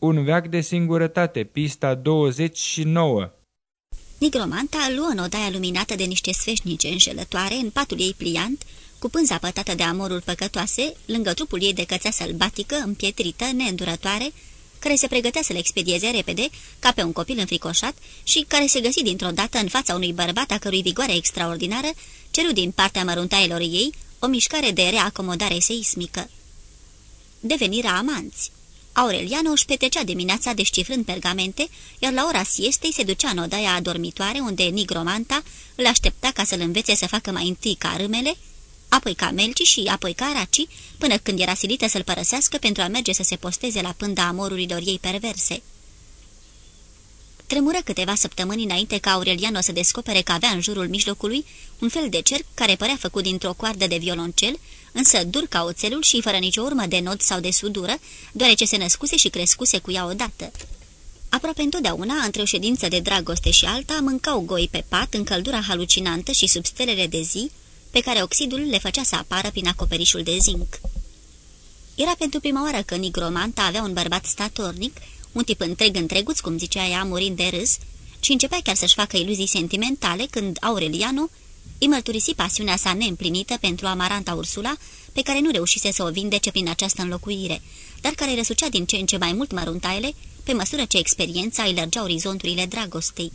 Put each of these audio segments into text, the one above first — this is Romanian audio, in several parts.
Un veac de singurătate, pista 29 Nigromanta luă în odaia luminată de niște sfeșnice înșelătoare în patul ei pliant, cu pânza pătată de amorul păcătoase, lângă trupul ei de cățea sălbatică, împietrită, neîndurătoare, care se pregătea să le expedieze repede, ca pe un copil înfricoșat, și care se găsi dintr-o dată în fața unui bărbat a cărui vigoare extraordinară ceru din partea măruntailor ei o mișcare de reacomodare seismică. Devenirea amanți. Aureliano își petrecea dimineața descifrând pergamente, iar la ora siestei se ducea în odaia adormitoare unde Nigromanta îl aștepta ca să-l învețe să facă mai întâi ca râmele, apoi ca melci și apoi ca raci, până când era silită să-l părăsească pentru a merge să se posteze la pânda amorurilor ei perverse. Tremură câteva săptămâni înainte ca Aureliano să descopere că avea în jurul mijlocului un fel de cerc care părea făcut dintr-o coardă de violoncel, însă dur ca oțelul și fără nicio urmă de nod sau de sudură, deoarece se născuse și crescuse cu ea odată. Aproape întotdeauna, între o ședință de dragoste și alta, mâncau goi pe pat în căldura halucinantă și sub stelele de zi, pe care oxidul le făcea să apară prin acoperișul de zinc. Era pentru prima oară că Nigromanta avea un bărbat statornic, un tip întreg întreguț, cum zicea ea, murind de râs, și începea chiar să-și facă iluzii sentimentale când Aureliano îi mărturisi pasiunea sa neîmplinită pentru amaranta Ursula, pe care nu reușise să o vindece prin această înlocuire, dar care răsucea din ce în ce mai mult măruntaiele, pe măsură ce experiența îi lărgea orizonturile dragostei.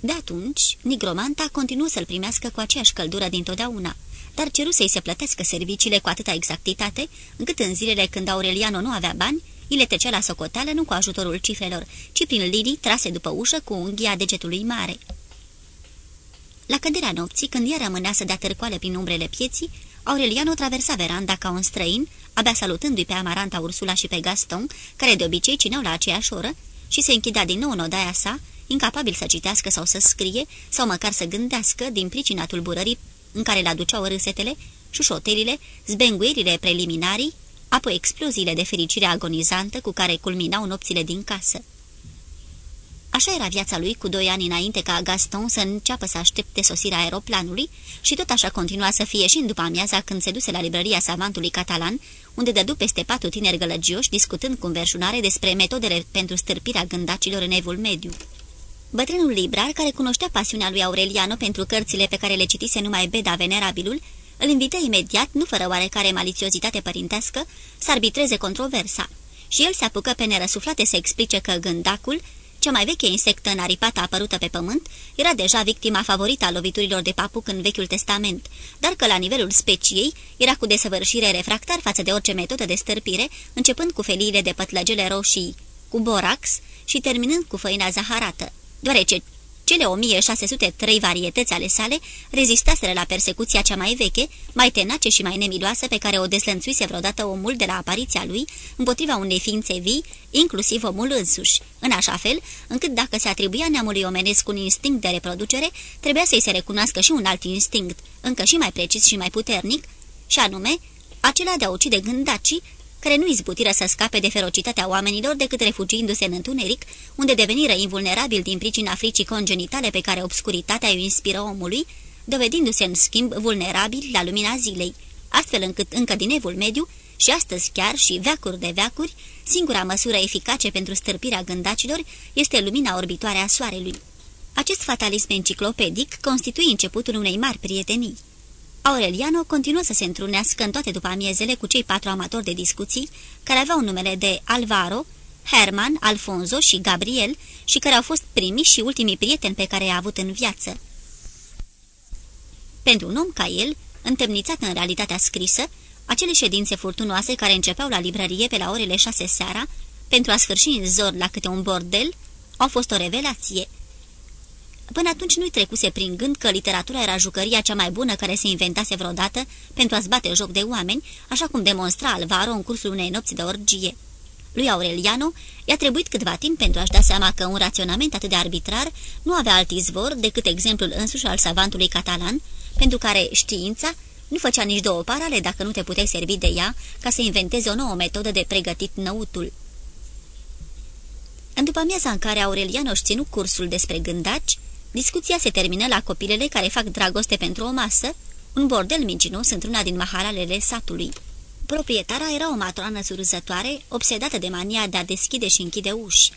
De atunci, Nigromanta continuă să-l primească cu aceeași căldură dintotdeauna, dar ceru să-i se plătească serviciile cu atâta exactitate, încât în zilele când Aureliano nu avea bani, îi le trecea la socoteală nu cu ajutorul cifrelor, ci prin linii trase după ușă cu unghia degetului mare. La căderea nopții, când ea rămânea să dea târcoale prin umbrele pieții, Aureliano traversa veranda ca un străin, abia salutându-i pe Amaranta Ursula și pe Gaston, care de obicei cineau la aceeași oră, și se închidea din nou în odaia sa, incapabil să citească sau să scrie, sau măcar să gândească din pricina tulburării în care le aduceau râsetele, șușotelile, zbenguierile preliminarii, apoi exploziile de fericire agonizantă cu care culminau nopțile din casă. Așa era viața lui cu doi ani înainte ca Gaston să înceapă să aștepte sosirea aeroplanului și tot așa continua să fie și în după amiaza când se duse la librăria savantului catalan, unde dădu peste patru tineri gălăgioși discutând cu înverșunare despre metodele pentru stârpirea gândacilor în evul mediu. Bătrânul librar, care cunoștea pasiunea lui Aureliano pentru cărțile pe care le citise numai Beda Venerabilul, îl invită imediat, nu fără oarecare maliciozitate părintească, să arbitreze controversa. Și el se apucă pe nerăsuflate să explice că gândacul, cea mai veche insectă înaripată apărută pe pământ, era deja victima favorită a loviturilor de papuc în Vechiul Testament, dar că la nivelul speciei era cu desăvârșire refractar față de orice metodă de stârpire, începând cu feliile de pătlăgele roșii, cu borax și terminând cu făina zaharată. Deoarece cele 1603 varietăți ale sale rezistaseră la persecuția cea mai veche, mai tenace și mai nemiloasă pe care o deslănțuise vreodată omul de la apariția lui împotriva unei ființe vii, inclusiv omul însuși, în așa fel încât dacă se atribuia neamului omenesc un instinct de reproducere, trebuia să-i se recunoască și un alt instinct, încă și mai precis și mai puternic, și anume acela de a ucide gândacii care nu izbutiră să scape de ferocitatea oamenilor decât refugiindu-se în întuneric, unde deveniră invulnerabil din pricina fricii congenitale pe care obscuritatea îi inspiră omului, dovedindu-se în schimb vulnerabil la lumina zilei, astfel încât încă din evul mediu, și astăzi chiar și veacuri de veacuri, singura măsură eficace pentru stârpirea gândacilor este lumina orbitoare a soarelui. Acest fatalism enciclopedic constituie începutul unei mari prietenii. Aureliano continuă să se întrunească în toate după amiezele cu cei patru amatori de discuții, care aveau numele de Alvaro, Herman, Alfonso și Gabriel și care au fost primiși și ultimii prieteni pe care i-a avut în viață. Pentru un om ca el, întemnițat în realitatea scrisă, acele ședințe furtunoase care începeau la librărie pe la orele șase seara, pentru a sfârși în zor la câte un bordel, au fost o revelație – Până atunci nu-i trecuse prin gând că literatura era jucăria cea mai bună care se inventase vreodată pentru a-ți bate joc de oameni, așa cum demonstra Alvaro în cursul unei nopți de orgie. Lui Aureliano i-a trebuit câtva timp pentru a-și da seama că un raționament atât de arbitrar nu avea alt izvor decât exemplul însuși al savantului catalan, pentru care știința nu făcea nici două parale dacă nu te puteai servi de ea ca să inventeze o nouă metodă de pregătit năutul. În după amiaza în care Aureliano își ținut cursul despre gândaci, Discuția se termină la copilele care fac dragoste pentru o masă, un bordel mincinos într-una din mahalalele satului. Proprietara era o matroană surâzătoare, obsedată de mania de a deschide și închide uși.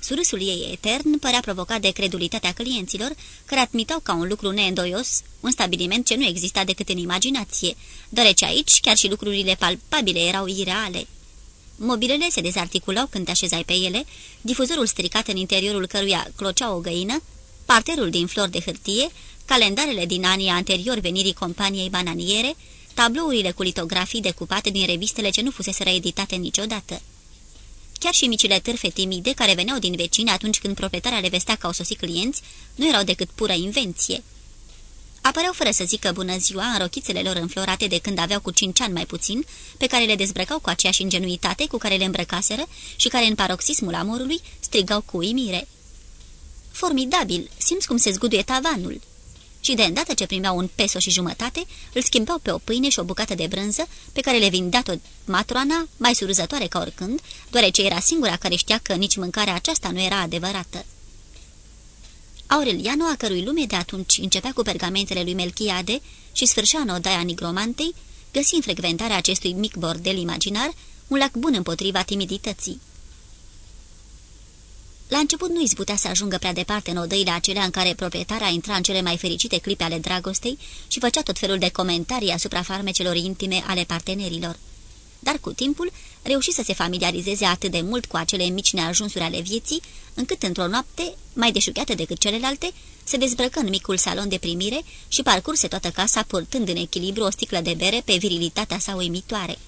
Surâsul ei etern părea provocat de credulitatea clienților, care admitau ca un lucru neîndoios un stabiliment ce nu exista decât în imaginație, deoarece aici chiar și lucrurile palpabile erau ireale. Mobilele se dezarticulau când te așezai pe ele, difuzorul stricat în interiorul căruia clocea o găină, parterul din flori de hârtie, calendarele din anii anterior venirii companiei bananiere, tablourile cu litografii decupate din revistele ce nu fusese reeditate niciodată. Chiar și micile târfe timide care veneau din vecine atunci când proprietarea le vestea că au sosit clienți, nu erau decât pură invenție. Apăreau fără să zică bună ziua în rochițele lor înflorate de când aveau cu cinci ani mai puțin, pe care le dezbrăcau cu aceeași ingenuitate cu care le îmbrăcaseră și care în paroxismul amorului strigau cu uimire. Formidabil! Simți cum se zguduie tavanul!" și de îndată ce primeau un peso și jumătate, îl schimbau pe o pâine și o bucată de brânză, pe care le vindea tot matroana, mai surzătoare ca oricând, deoarece era singura care știa că nici mâncarea aceasta nu era adevărată. Aureliano, a cărui lume de atunci începea cu pergamentele lui Melchiade și sfârșea în odaia nigromantei, găsi în frecventarea acestui mic bordel imaginar un lac bun împotriva timidității. La început nu izbutea să ajungă prea departe în odăile acelea în care proprietarea intra în cele mai fericite clipe ale dragostei și făcea tot felul de comentarii asupra farmecelor intime ale partenerilor. Dar cu timpul reuși să se familiarizeze atât de mult cu acele mici neajunsuri ale vieții, încât într-o noapte, mai deșugheată decât celelalte, se dezbrăcă în micul salon de primire și parcurse toată casa purtând în echilibru o sticlă de bere pe virilitatea sa uimitoare.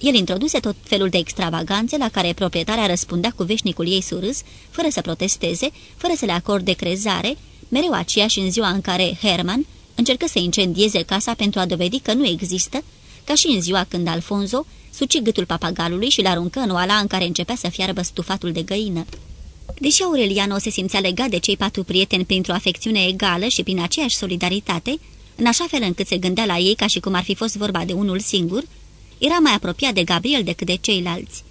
El introduse tot felul de extravaganțe la care proprietarea răspundea cu veșnicul ei surâs, fără să protesteze, fără să le acorde crezare, mereu aceeași în ziua în care Herman încercă să incendieze casa pentru a dovedi că nu există, ca și în ziua când Alfonso suci gâtul papagalului și l-aruncă în oala în care începea să fiarbă stufatul de găină. Deși Aureliano se simțea legat de cei patru prieteni printr-o afecțiune egală și prin aceeași solidaritate, în așa fel încât se gândea la ei ca și cum ar fi fost vorba de unul singur, era mai apropiat de Gabriel decât de ceilalți.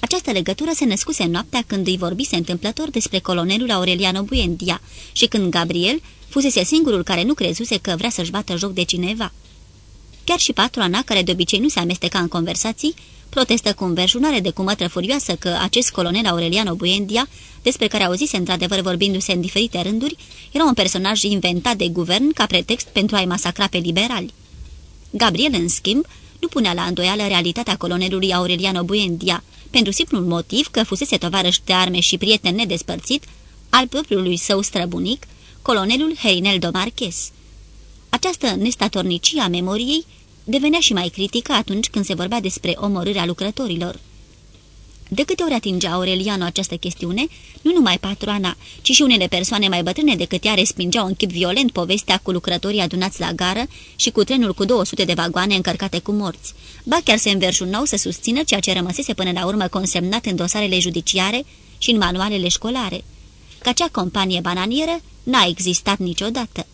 Această legătură se născuse în noaptea când îi vorbise întâmplător despre colonelul Aureliano Buendia și când Gabriel fusese singurul care nu crezuse că vrea să-și bată joc de cineva. Chiar și patroana, care de obicei nu se amesteca în conversații, protestă cu înverșunare de cumătră furioasă că acest colonel Aureliano Buendia, despre care auzise într-adevăr vorbindu-se în diferite rânduri, era un personaj inventat de guvern ca pretext pentru a-i masacra pe liberali. Gabriel, în schimb, nu punea la îndoială realitatea colonelului Aureliano Buendia, pentru simplul motiv că fusese tovarăș de arme și prieten nedespărțit al propriului său străbunic, colonelul Heineldo Marques. Această nestatornicie a memoriei devenea și mai critică atunci când se vorbea despre omorârea lucrătorilor. De câte ori atingea Aureliano această chestiune, nu numai patroana, ci și unele persoane mai bătrâne decât ea respingeau în chip violent povestea cu lucrătorii adunați la gară și cu trenul cu 200 de vagoane încărcate cu morți. Ba chiar se înverșunau să susțină ceea ce rămăsese până la urmă consemnat în dosarele judiciare și în manualele școlare. Că acea companie bananieră n-a existat niciodată.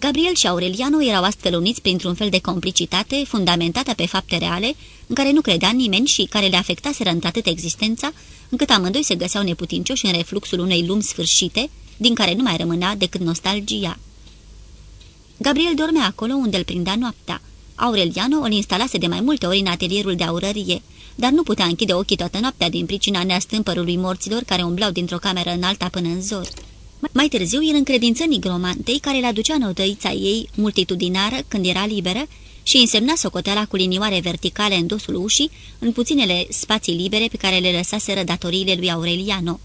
Gabriel și Aureliano erau astfel uniți printr-un fel de complicitate fundamentată pe fapte reale, în care nu credea nimeni și care le afectaseră într-atât existența, încât amândoi se găseau neputincioși în refluxul unei lumi sfârșite, din care nu mai rămânea decât nostalgia. Gabriel dormea acolo unde îl prindea noaptea. Aureliano îl instalase de mai multe ori în atelierul de aurărie, dar nu putea închide ochii toată noaptea din pricina neastâmpărului morților care umblau dintr-o cameră în alta până în zor. Mai târziu, el încredință nigromantei care le aducea în odăița ei multitudinară când era liberă și însemna socoteala cu linioare verticale în dosul ușii, în puținele spații libere pe care le lăsaseră datoriile lui Aureliano.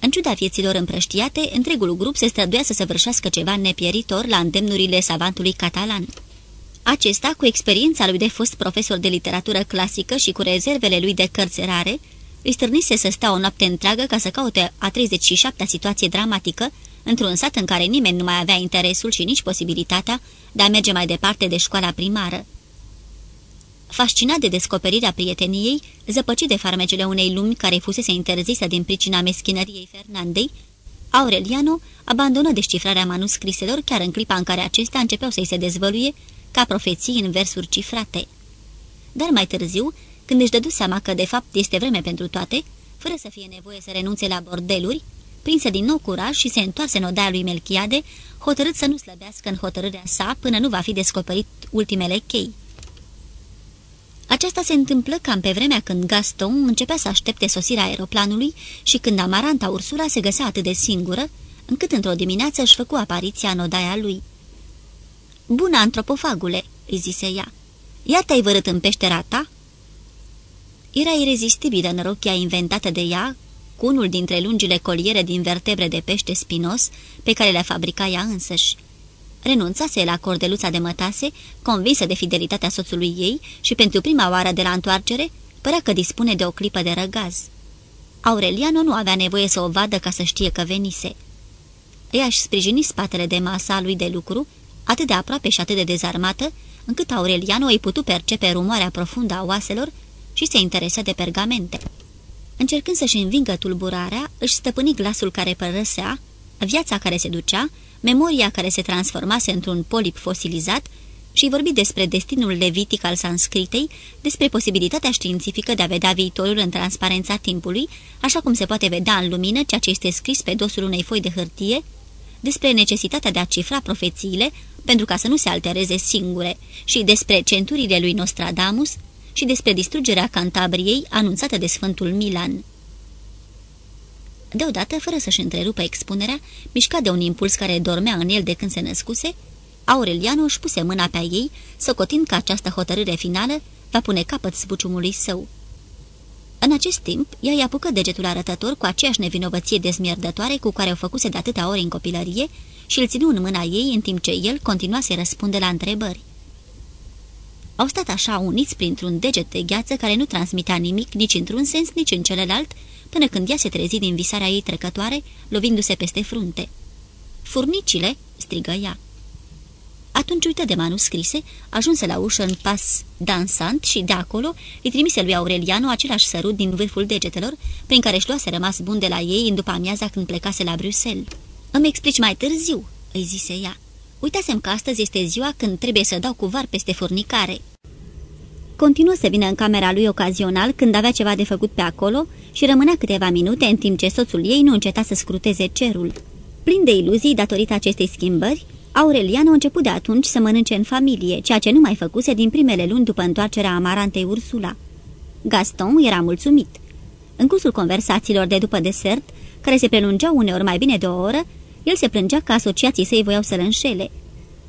În ciuda vieților împrăștiate, întregul grup se străduia să săvârșească ceva nepieritor la îndemnurile savantului catalan. Acesta, cu experiența lui de fost profesor de literatură clasică și cu rezervele lui de cărți rare, îi stârnise să stea o noapte întreagă ca să caute a 37-a situație dramatică, într-un sat în care nimeni nu mai avea interesul și nici posibilitatea de a merge mai departe de școala primară. Fascinat de descoperirea prieteniei, zăpăcit de farmecele unei lumi care fusese interzisă din pricina meschinăriei Fernandei, Aureliano abandonă descifrarea manuscriselor chiar în clipa în care acestea începeau să-i se dezvăluie ca profeții în versuri cifrate. Dar mai târziu, când își dădu seama că de fapt este vreme pentru toate, fără să fie nevoie să renunțe la bordeluri, prinse din nou curaj și se întoarse în odaia lui Melchiade, hotărât să nu slăbească în hotărârea sa până nu va fi descoperit ultimele chei. Aceasta se întâmplă cam pe vremea când Gaston începea să aștepte sosirea aeroplanului și când Amaranta Ursula se găsea atât de singură, încât într-o dimineață își făcu apariția în odaia lui. Bună, antropofagule!" îi zise ea. Iar te-ai vărât în peștera ta?" Era irezistibilă în rochia inventată de ea, cu unul dintre lungile coliere din vertebre de pește spinos pe care le fabrica ea însăși. Renunțase la cordeluța de mătase, convinsă de fidelitatea soțului ei și pentru prima oară de la întoarcere, părea că dispune de o clipă de răgaz. Aureliano nu avea nevoie să o vadă ca să știe că venise. Ea își sprijini spatele de masa lui de lucru, atât de aproape și atât de dezarmată, încât Aureliano îi putu percepe rumoarea profundă a oaselor și se interesă de pergamente. Încercând să-și învingă tulburarea, își stăpâni glasul care părăsea, viața care se ducea, memoria care se transformase într-un polip fosilizat și vorbi despre destinul levitic al sanscritei, despre posibilitatea științifică de a vedea viitorul în transparența timpului, așa cum se poate vedea în lumină ceea ce este scris pe dosul unei foi de hârtie, despre necesitatea de a cifra profețiile pentru ca să nu se altereze singure și despre centurile lui Nostradamus și despre distrugerea Cantabriei anunțată de Sfântul Milan. Deodată, fără să-și întrerupă expunerea, mișcat de un impuls care dormea în el de când se născuse, Aureliano își puse mâna pe ei, socotind că această hotărâre finală va pune capăt spuciumului său. În acest timp, ea i-a apucă degetul arătător cu aceeași nevinovăție dezmierdătoare cu care o făcuse de atâtea ori în copilărie și îl ținu în mâna ei în timp ce el continua să răspunde la întrebări. Au stat așa uniți printr-un deget de gheață care nu transmitea nimic nici într-un sens, nici în celălalt, până când ea se trezi din visarea ei trecătoare, lovindu-se peste frunte. Furnicile!" strigă ea. Atunci uită de manuscrise, ajunse la ușă în pas dansant și de acolo îi trimise lui Aureliano același sărut din vârful degetelor, prin care își luase rămas bun de la ei în după amiaza când plecase la Bruxelles. Îmi explici mai târziu," îi zise ea. Uitasem că astăzi este ziua când trebuie să dau cuvar peste furnicare." Continuă să vină în camera lui ocazional când avea ceva de făcut pe acolo și rămânea câteva minute în timp ce soțul ei nu înceta să scruteze cerul. Plin de iluzii datorită acestei schimbări, Aureliano a început de atunci să mănânce în familie, ceea ce nu mai făcuse din primele luni după întoarcerea amarantei Ursula. Gaston era mulțumit. În cursul conversațiilor de după desert, care se prelungeau uneori mai bine de o oră, el se plângea că asociații săi voiau să-l înșele.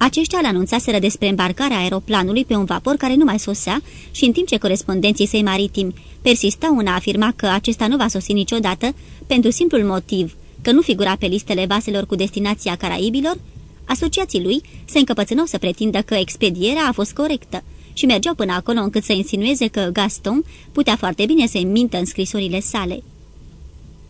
Aceștia îl anunțaseră despre embarcarea aeroplanului pe un vapor care nu mai sosea și în timp ce corespondenții săi maritimi persistau în a afirma că acesta nu va sosi niciodată, pentru simplul motiv că nu figura pe listele vaselor cu destinația Caraibilor, asociații lui se încăpățânau să pretindă că expedierea a fost corectă și mergeau până acolo încât să insinueze că Gaston putea foarte bine să-i mintă în scrisorile sale.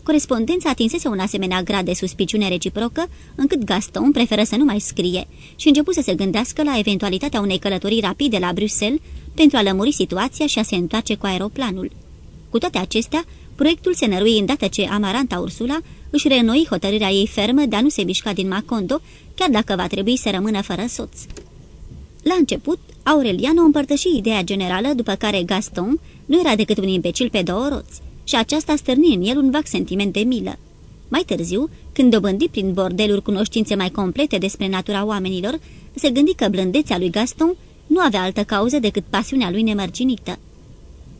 Corespondența atinsese un asemenea grad de suspiciune reciprocă, încât Gaston preferă să nu mai scrie și început să se gândească la eventualitatea unei călătorii rapide la Bruxelles pentru a lămuri situația și a se întoarce cu aeroplanul. Cu toate acestea, proiectul se nărui îndată ce Amaranta Ursula își reînnoi hotărârea ei fermă de a nu se mișca din Macondo, chiar dacă va trebui să rămână fără soț. La început, Aureliano împărtăși ideea generală, după care Gaston nu era decât un imbecil pe două roți și aceasta stârni în el un vac sentiment de milă. Mai târziu, când dobândi prin bordeluri cunoștințe mai complete despre natura oamenilor, se gândi că blândețea lui Gaston nu avea altă cauză decât pasiunea lui nemărginită.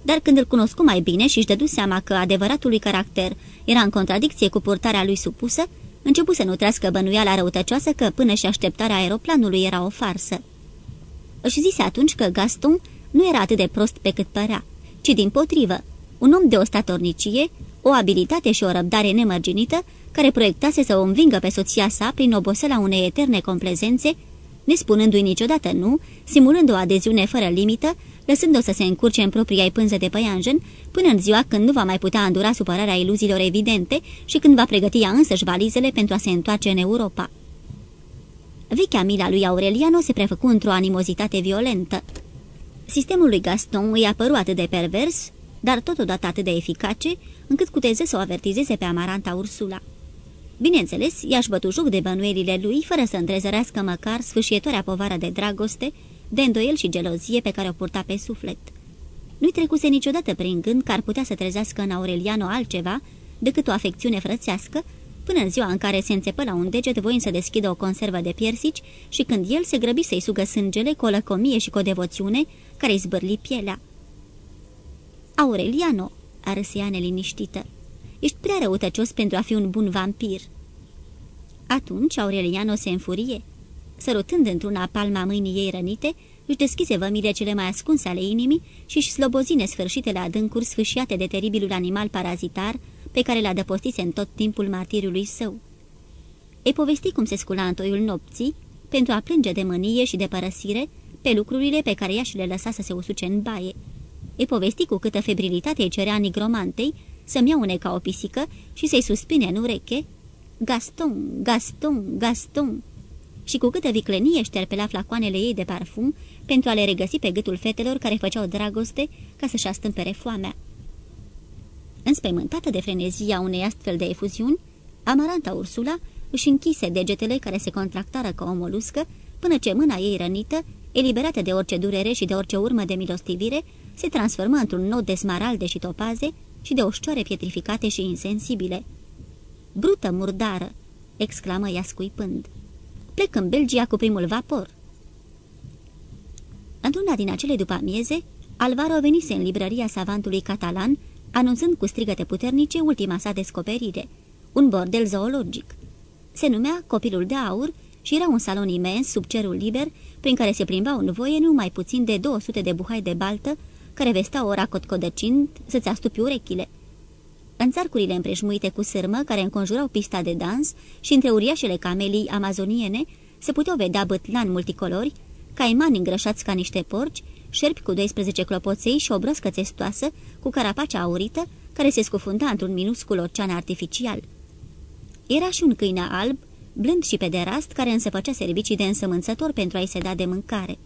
Dar când îl cunoscu mai bine și își dădu seama că adevăratul lui caracter era în contradicție cu purtarea lui supusă, începu să nutrească bănuiala răutăcioasă că până și așteptarea aeroplanului era o farsă. Își zise atunci că Gaston nu era atât de prost pe cât părea, ci din potrivă, un om de o statornicie, o abilitate și o răbdare nemărginită, care proiectase să o învingă pe soția sa prin oboseala unei eterne complezențe, nespunându-i niciodată nu, simulând o adeziune fără limită, lăsând-o să se încurce în propria ei pânză de păianjen, până în ziua când nu va mai putea îndura supărarea iluziilor evidente și când va pregăti ea însăși valizele pentru a se întoarce în Europa. Vechea mila lui Aureliano se prefăcu într-o animozitate violentă. Sistemul lui Gaston îi apăru atât de pervers, dar totodată atât de eficace, încât cuteze să o avertizeze pe Amaranta Ursula. Bineînțeles, i-aș bătu joc de bănuielile lui, fără să întrezărească măcar sfâșietoarea povară de dragoste, de îndoiel și gelozie pe care o purta pe suflet. Nu-i trecuse niciodată prin gând că ar putea să trezească în Aureliano altceva decât o afecțiune frățească, până în ziua în care se înțepă la un deget voind să deschidă o conservă de piersici și când el se grăbi să-i sugă sângele cu o lăcomie și cu o devoțiune care îi zbârli pielea. Aureliano, a ea neliniștită, ești prea răutăcios pentru a fi un bun vampir. Atunci Aureliano se înfurie. Sărutând într-una palma mâinii ei rănite, își deschise vămile cele mai ascunse ale inimii și își slobozine nesfârșitele adâncuri sfâșiate de teribilul animal parazitar pe care l-a dăpostise în tot timpul martiriului său. Îi povesti cum se scula în toiul nopții, pentru a plânge de mânie și de părăsire pe lucrurile pe care ea și le lăsa să se usuce în baie. Îi povesti cu câtă febrilitate îi cerea nigromantei să-mi ia ca o pisică și să-i suspine în ureche Gaston, Gaston, Gaston și cu câtă viclenie șterpela flacoanele ei de parfum pentru a le regăsi pe gâtul fetelor care făceau dragoste ca să-și astâmpere foamea. Înspăimântată de frenezia unei astfel de efuziuni, Amaranta Ursula își închise degetele care se contractară ca o moluscă, până ce mâna ei rănită, eliberată de orice durere și de orice urmă de milostivire, se transformă într-un nod de smaralde și topaze și de oșcioare pietrificate și insensibile. Brută murdară!" exclamă ea scuipând. Plec în Belgia cu primul vapor." Într-una din acele după amieze, Alvaro venise în librăria savantului catalan, anunțând cu strigăte puternice ultima sa descoperire, un bordel zoologic. Se numea Copilul de Aur și era un salon imens sub cerul liber, prin care se plimbau în voie nu mai puțin de 200 de buhai de baltă, care vesteau ora cotcodăcind să-ți astupi urechile. În țarcurile împrejmuite cu sârmă, care înconjurau pista de dans și între uriașele camelii amazoniene, se puteau vedea bătlan multicolori, caimani îngrășați ca niște porci, șerpi cu 12 clopoței și o broscă testoasă cu carapacea aurită, care se scufunda într-un minuscul ocean artificial. Era și un câine alb, blând și pederast, care însă făcea servicii de însămânțător pentru a-i se da de mâncare.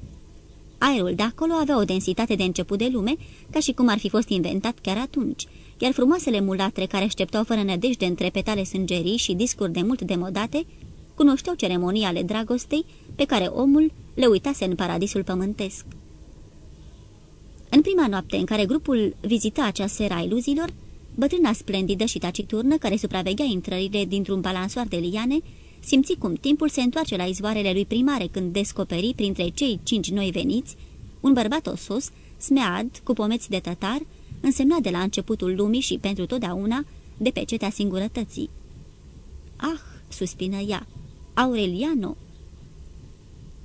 Aerul de acolo avea o densitate de început de lume, ca și cum ar fi fost inventat chiar atunci, iar frumoasele mulatre care așteptau fără nădejde între petale sângerii și discuri de mult demodate, cunoșteau ceremonii ale dragostei pe care omul le uitase în paradisul pământesc. În prima noapte în care grupul vizita acea seră a iluzilor, bătrâna splendidă și taciturnă care supraveghea intrările dintr-un balansoar de liane, simți cum timpul se întoarce la izvoarele lui primare când descoperi printre cei cinci noi veniți un bărbat osos, smead, cu pomeți de tătar, însemnat de la începutul lumii și pentru totdeauna de pe cetea singurătății. Ah, suspină ea, Aureliano!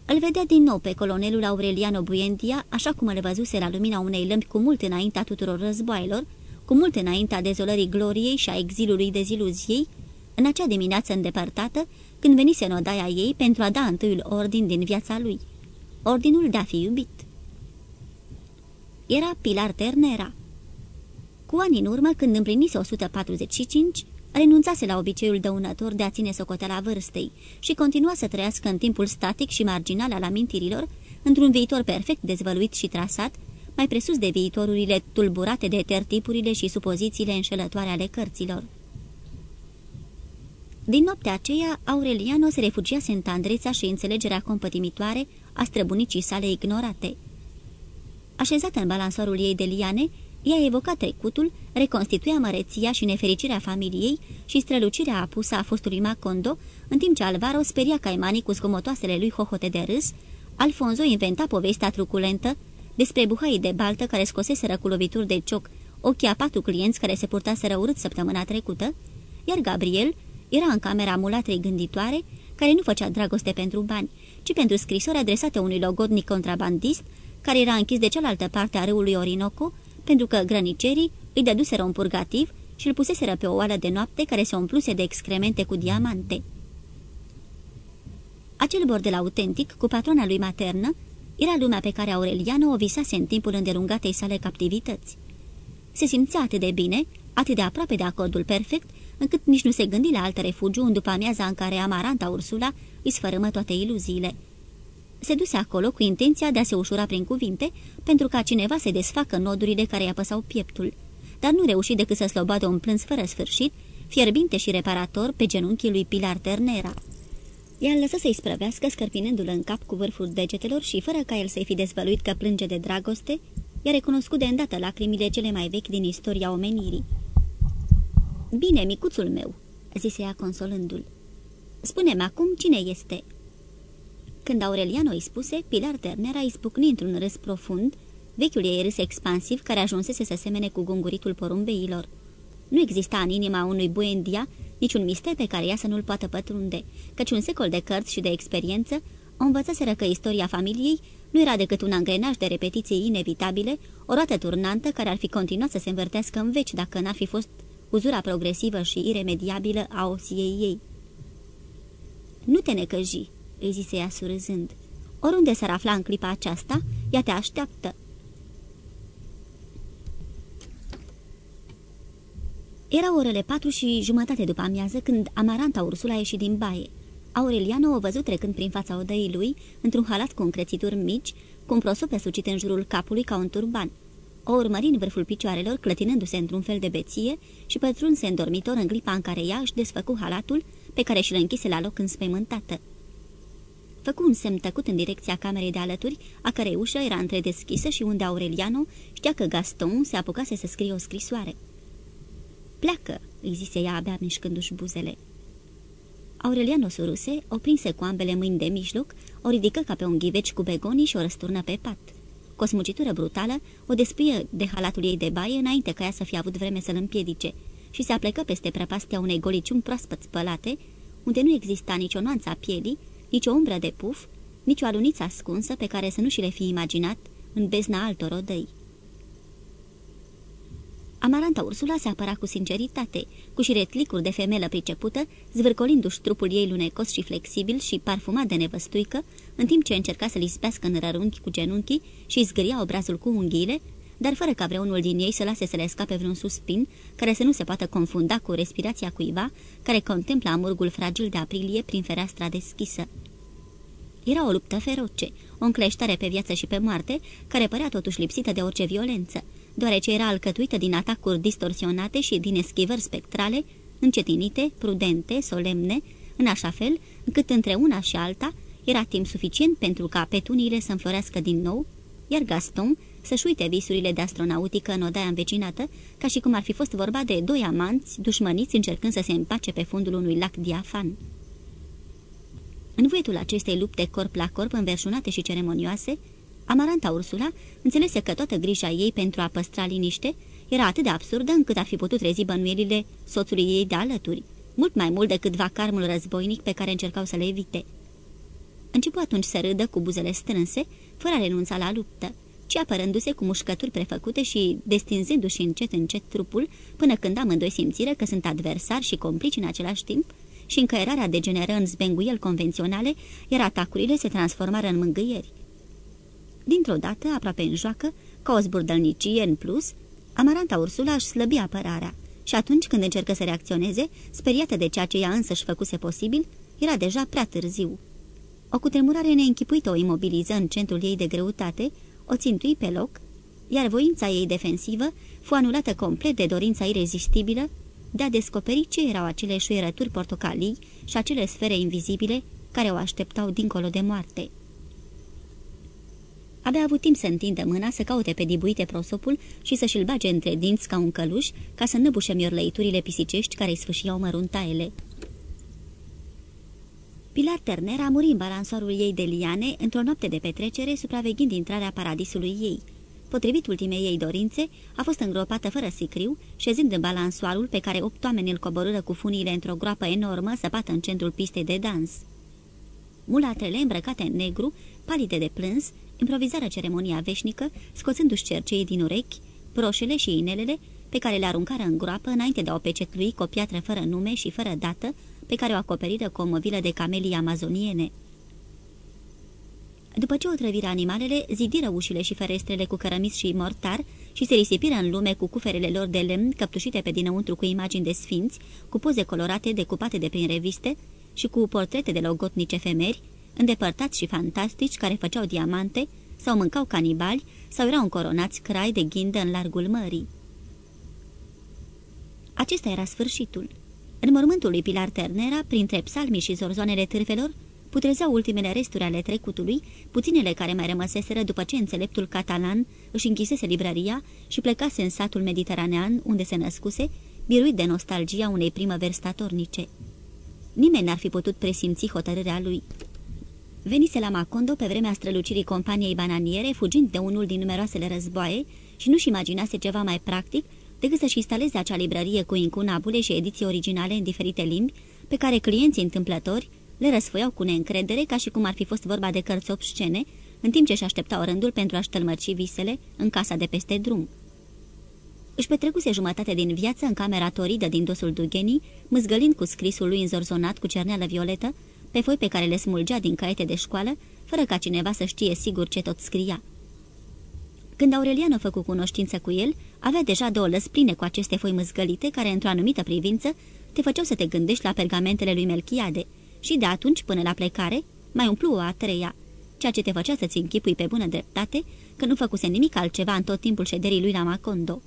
Îl vedea din nou pe colonelul Aureliano Buendia, așa cum îl văzuse la lumina unei lămpi cu mult înaintea tuturor războaielor, cu mult înaintea dezolării gloriei și a exilului deziluziei, în acea dimineață îndepărtată, când venise în odaia ei pentru a da întâiul ordin din viața lui. Ordinul de a fi iubit. Era Pilar Ternera. Cu ani în urmă, când împlinise 145, renunțase la obiceiul dăunător de a ține socoteala vârstei și continua să trăiască în timpul static și marginal al amintirilor, într-un viitor perfect dezvăluit și trasat, mai presus de viitorurile tulburate de tertipurile și supozițiile înșelătoare ale cărților. Din noaptea aceea, Aureliano se refugiase în tandreța și înțelegerea compătimitoare a străbunicii sale ignorate. Așezată în balansorul ei de liane, ea evoca trecutul, reconstituia măreția și nefericirea familiei și strălucirea apusă a fostului Macondo, în timp ce Alvaro speria caimanii cu scomotoasele lui hohote de râs, Alfonso inventa povestea truculentă despre buhaii de baltă care scoseseră cu lovituri de cioc ochii a patru clienți care se purtaseră urât săptămâna trecută, iar Gabriel era în camera mulatrei gânditoare, care nu făcea dragoste pentru bani, ci pentru scrisori adresate unui logodnic contrabandist, care era închis de cealaltă parte a râului Orinoco, pentru că grănicerii îi dăduseră un purgativ și îl puseseră pe o oală de noapte care se umpluse de excremente cu diamante. Acel bordel autentic, cu patrona lui maternă, era lumea pe care Aureliano o visase în timpul îndelungatei sale captivități. Se simțea atât de bine, atât de aproape de acordul perfect, încât nici nu se gândi la altă refugiu în după amiaza în care Amaranta Ursula îi sfărâmă toate iluziile. Se duse acolo cu intenția de a se ușura prin cuvinte, pentru ca cineva să desfacă nodurile care i-a păsau pieptul, dar nu reuși decât să slobadă un plâns fără sfârșit, fierbinte și reparator pe genunchii lui Pilar Ternera. Ea lăsă să-i sprăvească, scărpinându-l în cap cu vârful degetelor și, fără ca el să-i fi dezvăluit că plânge de dragoste, i-a recunoscut de îndată lacrimile cele mai vechi din istoria omenirii. Bine, micuțul meu," zise ea consolându-l. Spune-mi acum cine este." Când Aureliano îi spuse, Pilar Ternera izbucni într-un râs profund, vechiul ei râs expansiv care ajunsese să semene cu gunguritul porumbeilor. Nu exista în inima unui buendia niciun mister pe care ea să nu-l poată pătrunde, căci un secol de cărți și de experiență o învățaseră că istoria familiei nu era decât un angrenaj de repetiții inevitabile, o roată turnantă care ar fi continuat să se învârtească în veci dacă n-ar fi fost uzura progresivă și iremediabilă a osiei ei. Nu te necăji," îi zise ea surâzând. Oriunde s-ar afla în clipa aceasta, ea te așteaptă." Era orele patru și jumătate după amiază când Amaranta Ursula a ieșit din baie. Aureliano o văzut trecând prin fața odăii lui, într-un halat cu încrețituri mici, cu un prosop sucit în jurul capului ca un turban. O urmări în vârful picioarelor, clătinându-se într-un fel de beție și pătrunse în dormitor în clipa în care ea își desfăcu halatul, pe care și-l închise la loc înspăimântată. Făcu un semn tăcut în direcția camerei de alături, a cărei ușă era întredeschisă și unde Aureliano știa că Gaston se apucase să scrie o scrisoare. Pleacă!" îi zise ea abia mișcându-și buzele. Aureliano suruse, o prinse cu ambele mâini de mijloc, o ridică ca pe un ghiveci cu begonii și o răsturnă pe pat. Cu o smucitură brutală, o desprie de halatul ei de baie înainte ca ea să fie avut vreme să-l împiedice și se aplecă peste prăpastia unei goliciuni proaspăt spălate, unde nu exista nicio nuanță a pielii, nici o umbră de puf, nici o aluniță ascunsă pe care să nu și le fi imaginat în bezna altor odăi. Amaranta Ursula se apăra cu sinceritate, cu șiretlicuri de femelă pricepută, zvârcolindu-și trupul ei lunecos și flexibil și parfumat de nevăstuică, în timp ce încerca să-l ispească în rărunchi cu genunchii și zgâria obrazul cu unghiile, dar fără ca vreunul din ei să lase să le scape vreun suspin, care să nu se poată confunda cu respirația cuiva, care contempla amurgul fragil de aprilie prin fereastra deschisă. Era o luptă feroce, o încleștare pe viață și pe moarte, care părea totuși lipsită de orice violență, deoarece era alcătuită din atacuri distorsionate și din eschivări spectrale, încetinite, prudente, solemne, în așa fel încât între una și alta era timp suficient pentru ca petuniile să înflorească din nou, iar Gaston să-și uite visurile de astronautică în odaia învecinată, ca și cum ar fi fost vorba de doi amanți dușmăniți încercând să se împace pe fundul unui lac diafan. În vuietul acestei lupte corp la corp înverșunate și ceremonioase, Amaranta Ursula înțelese că toată grija ei pentru a păstra liniște era atât de absurdă încât ar fi putut rezi bănuielile soțului ei de alături, mult mai mult decât vacarmul războinic pe care încercau să le evite. Începu atunci să râdă cu buzele strânse, fără a renunța la luptă, ci apărându-se cu mușcături prefăcute și destinzându-și încet încet trupul, până când amândoi simțiră că sunt adversari și complici în același timp și încăierarea degeneră în zbenguiel convenționale, iar atacurile se transformară în mângâieri. Dintr-o dată, aproape în joacă, ca o zburdălnicie în plus, Amaranta Ursula își slăbi apărarea și atunci când încercă să reacționeze, speriată de ceea ce ea însă își făcuse posibil, era deja prea târziu. O cutremurare neînchipuită o imobiliză în centrul ei de greutate, o țintui pe loc, iar voința ei defensivă fu anulată complet de dorința irezistibilă de a descoperi ce erau acele șuierături portocalii și acele sfere invizibile care o așteptau dincolo de moarte. Abia avut timp să întindă mâna, să caute pe dibuite prosopul și să-și-l bage între dinți ca un căluș, ca să năbușe miorlăiturile pisicești care îi sfâșiau măruntaele. Pilar Turner a murit în balansoarul ei de liane într-o noapte de petrecere, supraveghind intrarea paradisului ei. Potrivit ultimei ei dorințe, a fost îngropată fără sicriu, șezând în balansoarul pe care opt oameni îl coborâră cu funile într-o groapă enormă săpată în centrul pistei de dans. Mulatrele îmbrăcate în negru, palide de plâns, improvizară ceremonia veșnică, scoțându-și cercei din urechi, broșele și inelele, pe care le aruncară în groapă înainte de a o pecetlui cu o piatră fără nume și fără dată, pe care o acoperiră cu o movilă de camelii amazoniene. După ce o trăviră animalele, zidiră ușile și ferestrele cu cărămiți și mortar și se risipiră în lume cu cuferele lor de lemn căptușite pe dinăuntru cu imagini de sfinți, cu poze colorate decupate de prin reviste și cu portrete de logotnice femeri, îndepărtați și fantastici care făceau diamante sau mâncau canibali sau erau încoronați crai de ghindă în largul mării. Acesta era sfârșitul. În mormântul lui Pilar Ternera, printre psalmii și zorzoanele târfelor, putrezeau ultimele resturi ale trecutului, puținele care mai rămăseseră după ce înțeleptul catalan își închisese librăria și plecase în satul mediteranean unde se născuse, biruit de nostalgia unei primăveri statornice. Nimeni n-ar fi putut presimți hotărârea lui. Venise la Macondo pe vremea strălucirii companiei bananiere, fugind de unul din numeroasele războaie și nu-și imaginase ceva mai practic decât să-și instaleze acea librărie cu incunabule și ediții originale în diferite limbi, pe care clienții întâmplători le răsfoiau cu neîncredere ca și cum ar fi fost vorba de cărți obscene, în timp ce își așteptau rândul pentru a-și tălmăci visele în casa de peste drum. Își petrecuse jumătate din viață în camera toridă din dosul Dughenii, mâzgălind cu scrisul lui înzorzonat cu cerneală violetă, pe foi pe care le smulgea din caiete de școală, fără ca cineva să știe sigur ce tot scria. Când Aurelian a făcut cunoștință cu el, avea deja două lăs pline cu aceste foi mâzgălite, care, într-o anumită privință, te făceau să te gândești la pergamentele lui Melchiade, și de atunci, până la plecare, mai umplu o a treia, ceea ce te făcea să-ți închipui pe bună dreptate că nu făcuse nimic altceva în tot timpul șederii lui la Macondo.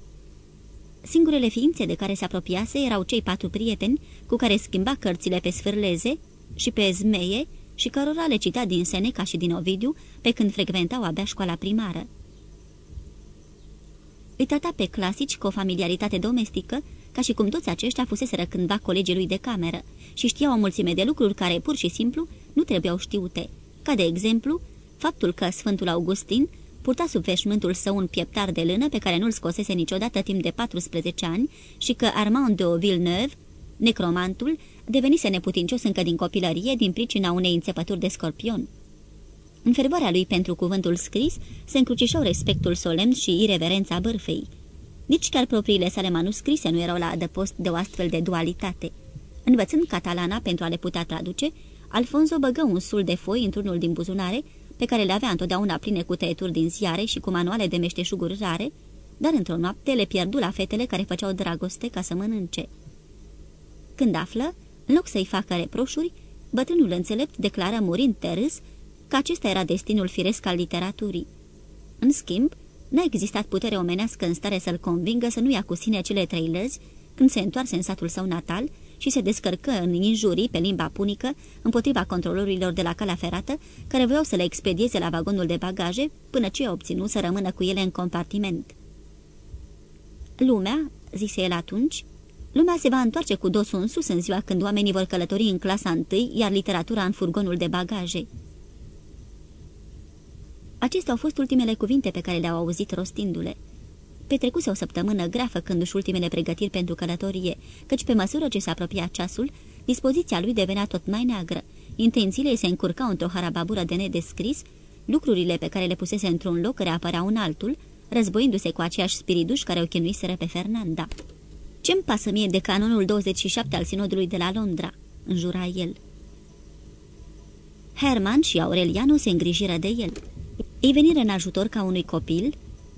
Singurele ființe de care se apropiase erau cei patru prieteni cu care schimba cărțile pe sfârleze și pe zmeie și cărora le cita din Seneca și din Ovidiu pe când frecventau abia școala primară. Îi trata pe clasici cu o familiaritate domestică, ca și cum toți aceștia fuseseră cândva colegii lui de cameră și știau o mulțime de lucruri care, pur și simplu, nu trebuiau știute, ca de exemplu, faptul că Sfântul Augustin purta sub veșmântul său un pieptar de lână pe care nu-l scosese niciodată timp de 14 ani și că Armand de Villeneuve, necromantul, devenise neputincios încă din copilărie din pricina unei înțepături de scorpion. În fervoarea lui pentru cuvântul scris se încrucișau respectul solemn și ireverența bârfei. Nici chiar propriile sale manuscrise nu erau la adăpost de o astfel de dualitate. Învățând catalana pentru a le putea traduce, Alfonso băgă un sul de foi într-unul din buzunare, pe care le avea întotdeauna pline cu tăieturi din ziare și cu manuale de meșteșuguri rare, dar într-o noapte le pierdu la fetele care făceau dragoste ca să mănânce. Când află, în loc să-i facă reproșuri, bătrânul înțelept declară murind terâs că acesta era destinul firesc al literaturii. În schimb, n-a existat putere omenească în stare să-l convingă să nu ia cu sine cele trei lăzi când se întoarse în satul său natal și se descărcă în injurii pe limba punică împotriva controlorilor de la calea ferată, care voiau să le expedieze la vagonul de bagaje până ce obținu să rămână cu ele în compartiment. Lumea, zise el atunci, lumea se va întoarce cu dosul în sus în ziua când oamenii vor călători în clasa întâi, iar literatura în furgonul de bagaje. Acestea au fost ultimele cuvinte pe care le-au auzit rostindu-le. Petrecuse o săptămână grea făcându-și ultimele pregătiri pentru călătorie, căci pe măsură ce se apropia ceasul, dispoziția lui devenea tot mai neagră, intențiile îi se încurcau într-o harababură de nedescris, lucrurile pe care le pusese într-un loc reapăreau în altul, războindu-se cu aceiași spiriduși care o chinuiseră pe Fernanda. Ce-mi pasă mie de canonul 27 al sinodului de la Londra?" înjura el. Herman și Aureliano se îngrijiră de el. Ei veniră în ajutor ca unui copil,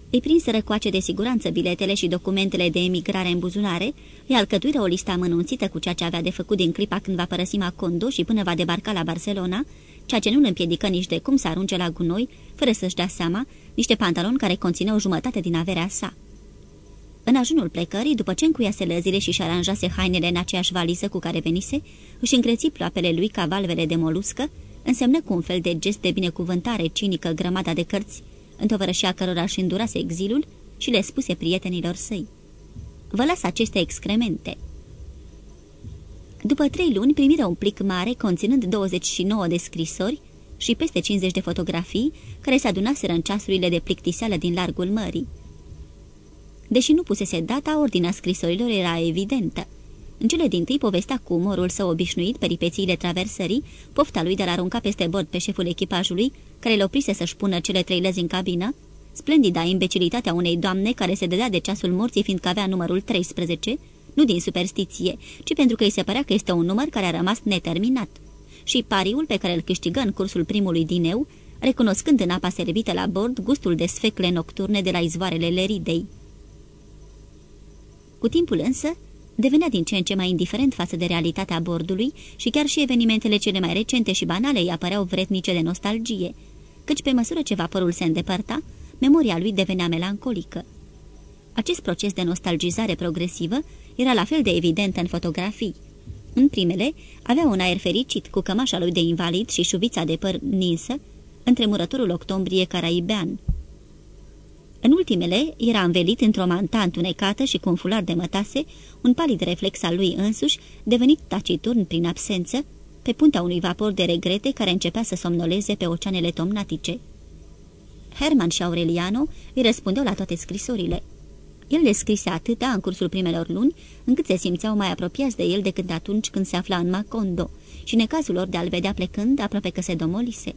îi prinseră coace de siguranță biletele și documentele de emigrare în buzunare, îi alcătuiră o listă amănunțită cu ceea ce avea de făcut din clipa când va părăsi Macondo și până va debarca la Barcelona, ceea ce nu îl împiedică nici de cum să arunce la gunoi, fără să-și dea seama, niște pantaloni care conțineau jumătate din averea sa. În ajunul plecării, după ce încuiase lăzile și-și aranjase hainele în aceeași valiză cu care venise, își încreți ploapele lui ca valvele de moluscă, însemnă cu un fel de gest de binecuvântare cinică grămada de cărți, întovărășia cărora își îndurase exilul și le spuse prietenilor săi. Vă las aceste excremente. După trei luni primiră un plic mare conținând 29 de scrisori și peste 50 de fotografii care se adunaseră în ceasurile de plictiseală din largul mării. Deși nu pusese data, ordinea scrisorilor era evidentă. În cele din tâi povestea cu umorul său obișnuit peripețiile traversării, pofta lui de a arunca peste bord pe șeful echipajului, care l oprise să-și pună cele trei lăzi în cabină, splendida imbecilitatea unei doamne care se dădea de ceasul morții fiindcă avea numărul 13, nu din superstiție, ci pentru că îi se părea că este un număr care a rămas neterminat. Și pariul pe care îl câștigă în cursul primului dineu, recunoscând în apa servită la bord gustul de sfecle nocturne de la izvoarele Leridei. Cu timpul însă, devenea din ce în ce mai indiferent față de realitatea bordului și chiar și evenimentele cele mai recente și banale îi apăreau vretnice de nostalgie, căci pe măsură ce vaporul se îndepărta, memoria lui devenea melancolică. Acest proces de nostalgizare progresivă era la fel de evident în fotografii. În primele, avea un aer fericit cu cămașa lui de invalid și șuvița de păr ninsă, între murătorul octombrie caraibean. În ultimele era învelit într-o manta întunecată și cu un fular de mătase, un palid reflex al lui însuși, devenit taciturn prin absență, pe punta unui vapor de regrete care începea să somnoleze pe oceanele tomnatice. Herman și Aureliano îi răspundeau la toate scrisorile. El le scrise atâta în cursul primelor luni, încât se simțeau mai apropiați de el decât atunci când se afla în Macondo și necazul lor de a-l vedea plecând aproape că se domolise.